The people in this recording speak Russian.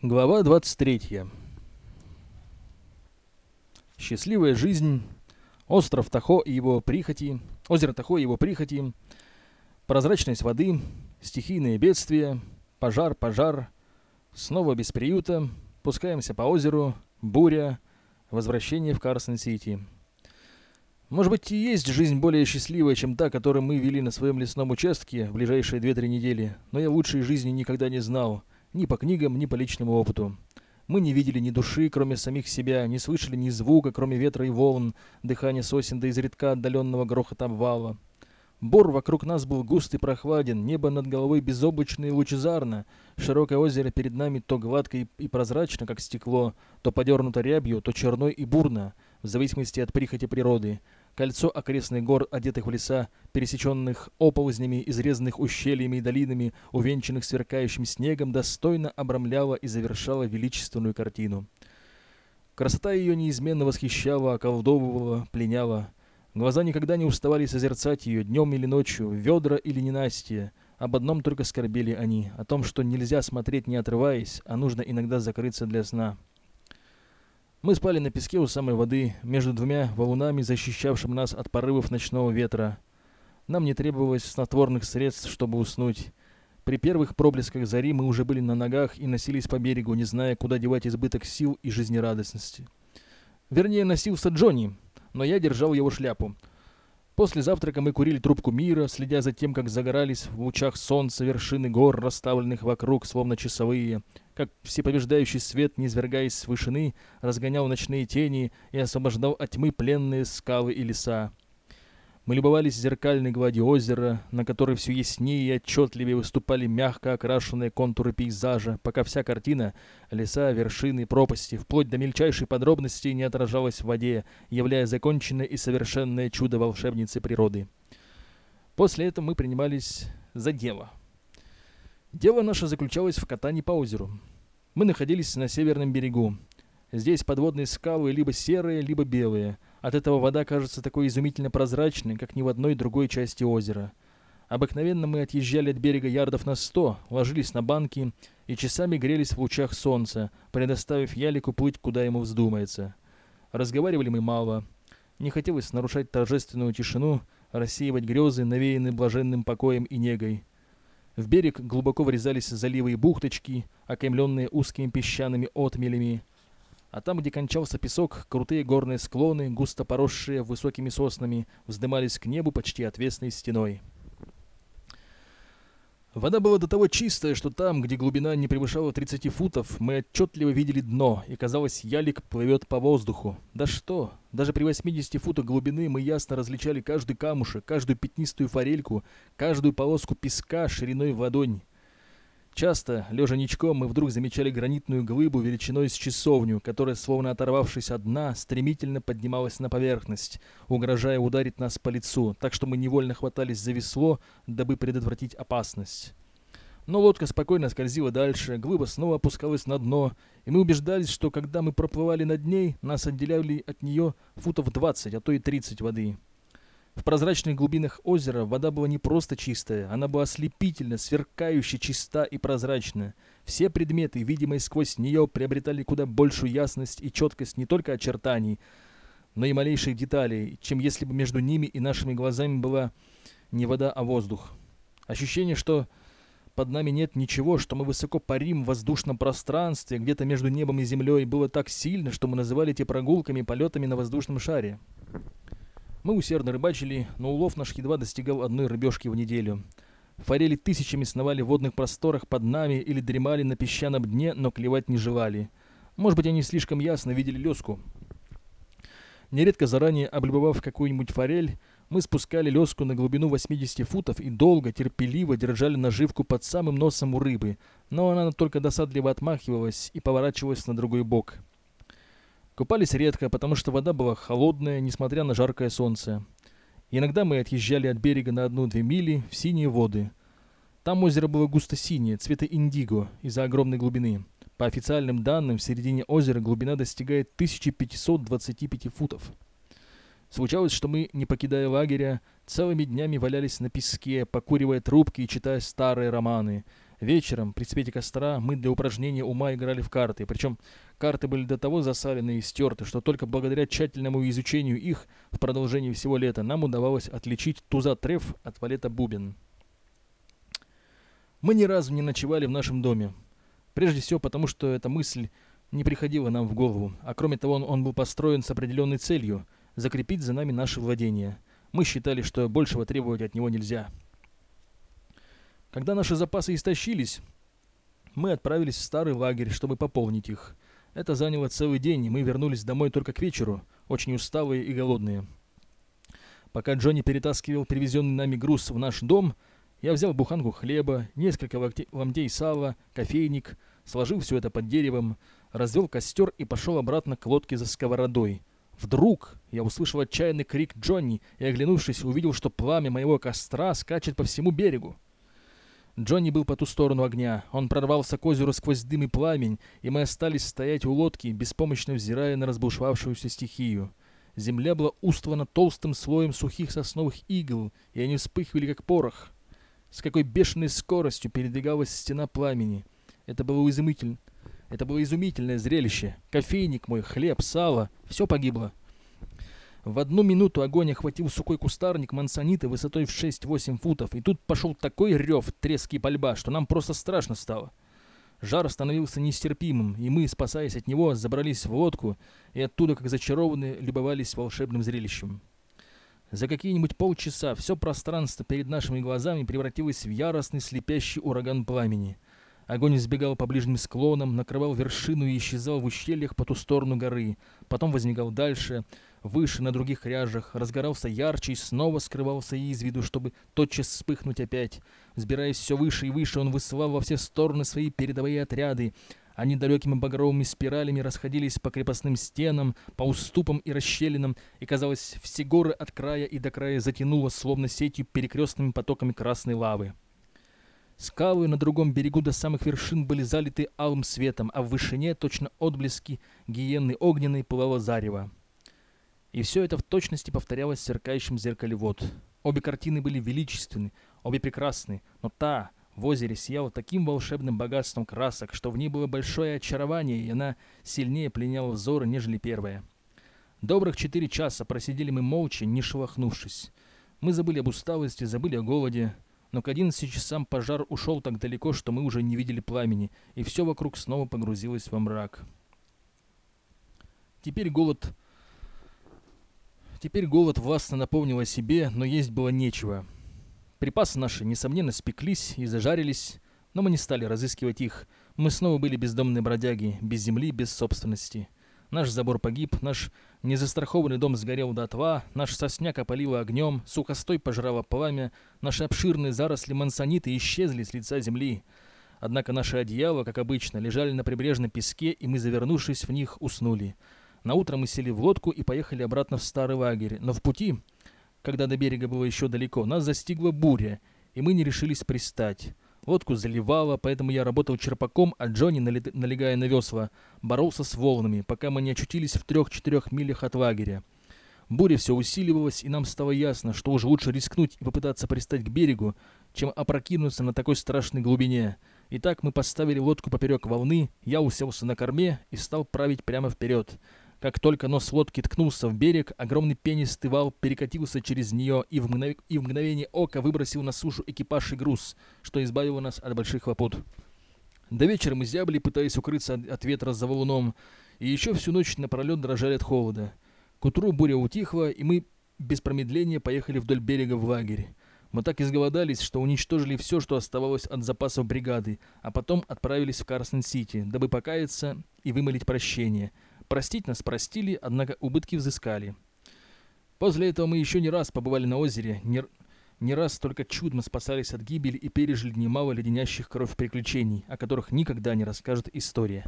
Глава 23. Счастливая жизнь, остров Тахо и его прихоти, озеро Тахо и его прихоти, прозрачность воды, стихийные бедствия, пожар, пожар, снова без приюта, пускаемся по озеру, буря, возвращение в Карсон-Сити. Может быть, и есть жизнь более счастливая, чем та, которую мы вели на своем лесном участке в ближайшие 2-3 недели, но я лучшей жизни никогда не знал – ни по книгам, ни по личному опыту. Мы не видели ни души, кроме самих себя, не слышали ни звука, кроме ветра и волн, дыхания сосен до изредка отдаленного грохота обвала. Бор вокруг нас был густ и прохладен, небо над головой безоблачно и лучезарно, широкое озеро перед нами то гладко и прозрачно, как стекло, то подернуто рябью, то черной и бурно, в зависимости от прихоти природы. Кольцо окрестных гор, одетых в леса, пересеченных оползнями, изрезанных ущельями и долинами, увенчанных сверкающим снегом, достойно обрамляло и завершало величественную картину. Красота ее неизменно восхищала, околдовывала, пленяла. Глаза никогда не уставали созерцать ее днем или ночью, ведра или ненастье. Об одном только скорбели они, о том, что нельзя смотреть не отрываясь, а нужно иногда закрыться для сна. Мы спали на песке у самой воды, между двумя валунами, защищавшим нас от порывов ночного ветра. Нам не требовалось снотворных средств, чтобы уснуть. При первых проблесках зари мы уже были на ногах и носились по берегу, не зная, куда девать избыток сил и жизнерадостности. Вернее, носился Джонни, но я держал его шляпу. После завтрака мы курили трубку мира, следя за тем, как загорались в лучах солнца вершины гор, расставленных вокруг, словно часовые, как всепобеждающий свет, низвергаясь с вышины, разгонял ночные тени и освобождал от тьмы пленные скалы и леса. Мы любовались зеркальной гладью озера, на которой все яснее и отчетливее выступали мягко окрашенные контуры пейзажа, пока вся картина — леса, вершины, пропасти, вплоть до мельчайшей подробности не отражалась в воде, являя законченное и совершенное чудо волшебницы природы. После этого мы принимались за дело. Дело наше заключалось в катании по озеру. Мы находились на северном берегу. Здесь подводные скалы либо серые, либо белые — от этого вода кажется такой изумительно прозрачной, как ни в одной другой части озера. Обыкновенно мы отъезжали от берега ярдов на сто, ложились на банки и часами грелись в лучах солнца, предоставив ялику плыть, куда ему вздумается. Разговаривали мы мало. Не хотелось нарушать торжественную тишину, рассеивать грезы, навеянные блаженным покоем и негой. В берег глубоко врезались заливы и бухточки, окаймленные узкими песчаными отмелями, а там, где кончался песок, крутые горные склоны, густо поросшие высокими соснами, вздымались к небу почти отвесной стеной. Вода была до того чистая, что там, где глубина не превышала 30 футов, мы отчетливо видели дно, и казалось, ялик плывет по воздуху. Да что, даже при 80 футах глубины мы ясно различали каждый камушек, каждую пятнистую форельку, каждую полоску песка шириной в ладонь. Часто, лежа ничком, мы вдруг замечали гранитную глыбу величиной с часовню, которая, словно оторвавшись от дна, стремительно поднималась на поверхность, угрожая ударить нас по лицу, так что мы невольно хватались за весло, дабы предотвратить опасность. Но лодка спокойно скользила дальше, глыба снова опускалась на дно, и мы убеждались, что когда мы проплывали над ней, нас отделяли от нее футов 20, а то и 30 воды. В прозрачных глубинах озера вода была не просто чистая, она была ослепительно, сверкающе чиста и прозрачна. Все предметы, видимые сквозь нее, приобретали куда большую ясность и четкость не только очертаний, но и малейших деталей, чем если бы между ними и нашими глазами была не вода, а воздух. Ощущение, что под нами нет ничего, что мы высоко парим в воздушном пространстве, где-то между небом и землей, было так сильно, что мы называли эти прогулками полетами на воздушном шаре. Мы усердно рыбачили, но улов наш едва достигал одной рыбешки в неделю. Форели тысячами сновали в водных просторах под нами или дремали на песчаном дне, но клевать не желали. Может быть, они слишком ясно видели леску. Нередко заранее облюбовав какую-нибудь форель, мы спускали леску на глубину 80 футов и долго, терпеливо держали наживку под самым носом у рыбы, но она только досадливо отмахивалась и поворачивалась на другой бок. Купались редко, потому что вода была холодная, несмотря на жаркое солнце. Иногда мы отъезжали от берега на одну-две мили в синие воды. Там озеро было густо-синее, цвета индиго, из-за огромной глубины. По официальным данным, в середине озера глубина достигает 1525 футов. Случалось, что мы, не покидая лагеря, целыми днями валялись на песке, покуривая трубки и читая старые романы. Вечером, при свете костра, мы для упражнения ума играли в карты. Причем карты были до того засалены и стерты, что только благодаря тщательному изучению их в продолжении всего лета нам удавалось отличить туза треф от валета бубен. Мы ни разу не ночевали в нашем доме. Прежде всего потому, что эта мысль не приходила нам в голову, а кроме того он, он был построен с определенной целью – закрепить за нами наше владение. Мы считали, что большего требовать от него нельзя. Когда наши запасы истощились, мы отправились в старый лагерь, чтобы пополнить их. Это заняло целый день, и мы вернулись домой только к вечеру, очень усталые и голодные. Пока Джонни перетаскивал привезенный нами груз в наш дом, я взял буханку хлеба, несколько ломтей сала, кофейник, сложил все это под деревом, развел костер и пошел обратно к лодке за сковородой. Вдруг я услышал отчаянный крик Джонни и, оглянувшись, увидел, что пламя моего костра скачет по всему берегу. Джонни был по ту сторону огня. Он прорвался к озеру сквозь дым и пламень, и мы остались стоять у лодки, беспомощно взирая на разбушевавшуюся стихию. Земля была устлана толстым слоем сухих сосновых игл, и они вспыхивали, как порох. С какой бешеной скоростью передвигалась стена пламени. Это было изумительно. Это было изумительное зрелище. Кофейник мой, хлеб, сало — все погибло. В одну минуту огонь охватил сухой кустарник мансониты высотой в 6-8 футов, и тут пошел такой рев, треск и пальба, что нам просто страшно стало. Жар становился нестерпимым, и мы, спасаясь от него, забрались в лодку и оттуда, как зачарованные, любовались волшебным зрелищем. За какие-нибудь полчаса все пространство перед нашими глазами превратилось в яростный слепящий ураган пламени. Огонь избегал по ближним склонам, накрывал вершину и исчезал в ущельях по ту сторону горы, потом возникал дальше — выше на других ряжах, разгорался ярче и снова скрывался из виду, чтобы тотчас вспыхнуть опять. Взбираясь все выше и выше, он высылал во все стороны свои передовые отряды. Они далекими багровыми спиралями расходились по крепостным стенам, по уступам и расщелинам, и, казалось, все горы от края и до края затянуло, словно сетью перекрестными потоками красной лавы. Скалы на другом берегу до самых вершин были залиты алым светом, а в вышине точно отблески гиенны огненной пылало зарево. И все это в точности повторялось в сверкающем зеркале вод. Обе картины были величественны, обе прекрасны, но та в озере сияла таким волшебным богатством красок, что в ней было большое очарование, и она сильнее пленяла взоры, нежели первая. Добрых четыре часа просидели мы молча, не шелохнувшись. Мы забыли об усталости, забыли о голоде, но к одиннадцати часам пожар ушел так далеко, что мы уже не видели пламени, и все вокруг снова погрузилось во мрак. Теперь голод Теперь голод властно напомнил о себе, но есть было нечего. Припасы наши, несомненно, спеклись и зажарились, но мы не стали разыскивать их. Мы снова были бездомные бродяги, без земли, без собственности. Наш забор погиб, наш незастрахованный дом сгорел дотла, наш сосняк опалило огнем, сухостой пожрало пламя, наши обширные заросли мансониты исчезли с лица земли. Однако наши одеяла, как обычно, лежали на прибрежном песке, и мы, завернувшись в них, уснули. На утро мы сели в лодку и поехали обратно в старый лагерь. Но в пути, когда до берега было еще далеко, нас застигла буря, и мы не решились пристать. Лодку заливало, поэтому я работал черпаком, а Джонни, налегая на весла, боролся с волнами, пока мы не очутились в трех-четырех милях от лагеря. Буря все усиливалась, и нам стало ясно, что уже лучше рискнуть и попытаться пристать к берегу, чем опрокинуться на такой страшной глубине. Итак, мы поставили лодку поперек волны, я уселся на корме и стал править прямо вперед. Как только нос лодки ткнулся в берег, огромный пенистый вал перекатился через нее и в, мгнов... и в мгновение ока выбросил на сушу экипаж и груз, что избавило нас от больших хлопот. До вечера мы зябли, пытаясь укрыться от ветра за валуном, и еще всю ночь напролет дрожали от холода. К утру буря утихла, и мы без промедления поехали вдоль берега в лагерь. Мы так изголодались, что уничтожили все, что оставалось от запасов бригады, а потом отправились в Карсон-Сити, дабы покаяться и вымолить прощение – Простить нас простили, однако убытки взыскали. После этого мы еще не раз побывали на озере, не, не раз только чудно спасались от гибели и пережили немало леденящих кровь приключений, о которых никогда не расскажет история.